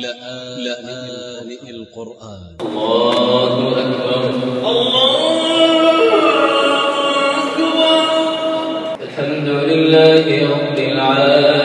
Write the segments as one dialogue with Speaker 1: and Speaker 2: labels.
Speaker 1: لآن القرآن.
Speaker 2: الله أكبر. الله أكبر. الحمد لله رب العالمين.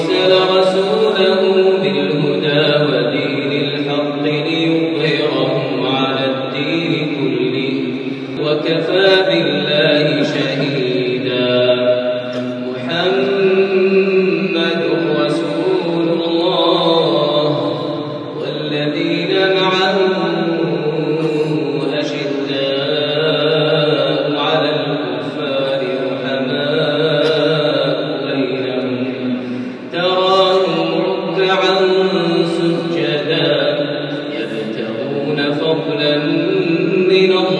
Speaker 2: أرسل رسوله You know.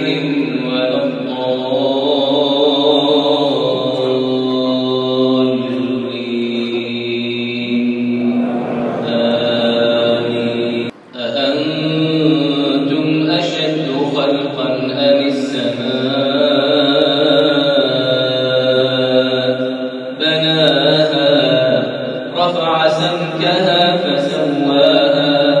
Speaker 2: رفع سمكها فسواها.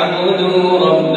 Speaker 2: فليعبدوا رب